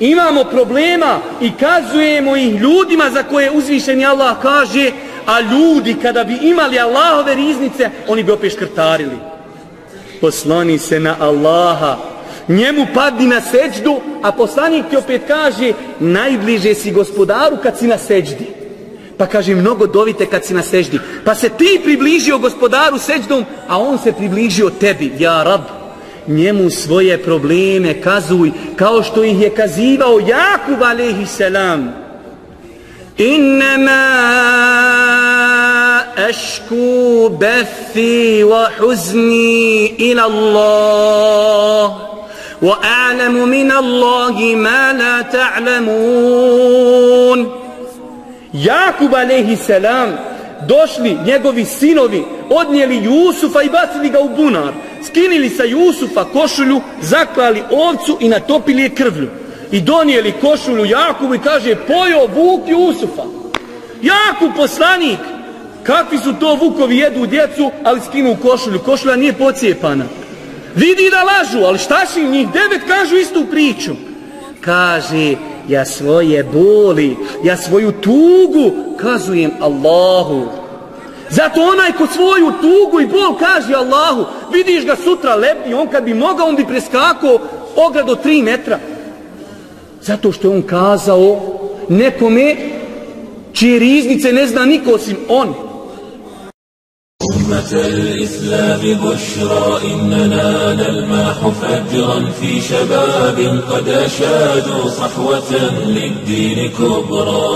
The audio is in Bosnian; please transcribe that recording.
Imamo problema i kazujemo ih ljudima za koje uzvišeni Allah kaže, a ljudi kada bi imali Allahove riznice, oni bi opet škrtarili. Posloni se na Allaha, njemu padni na seđdu, a poslanik ti opet kaže, najbliže si gospodaru kad si na seđdi. Pa kaže, mnogo dovite kad si na seđdi. Pa se ti približio gospodaru seđdom, a on se približio tebi, ja rab njemu svoje probleme kazuj kao što ih je kazivao Jakub alaihi selam. Innama ashku bathi wa huzni ila Allah wa a'lamu min Allahi ma la ta'lamun. Jakub alaihi selam došli njegovi sinovi odnijeli Jusufa i bacili ga u bunar skinili sa Jusufa košulju, zaklali ovcu i natopili je krvlju. I donijeli košulju Jakubu i kaže, pojo Vuk Jusufa. Jakub poslanik, kakvi su to Vukovi jedu djecu, ali skinu košulju. Košulja nije pocijepana. Vidi da lažu, ali šta si njih devet kažu istu priču. Kaže, ja svoje boli, ja svoju tugu kazujem Allahu. Zato onaj ko svoju tugu i bol kaže Allahu, vidiš ga sutra lepi, on kad bi mogao, on bi preskakao ogrado tri metra. Zato što je on kazao nekome čije riznice ne zna niko osim on. أمة الإسلام بشرى إننا نلمح فجرا في شباب قد أشادوا صحوة للدين كبرى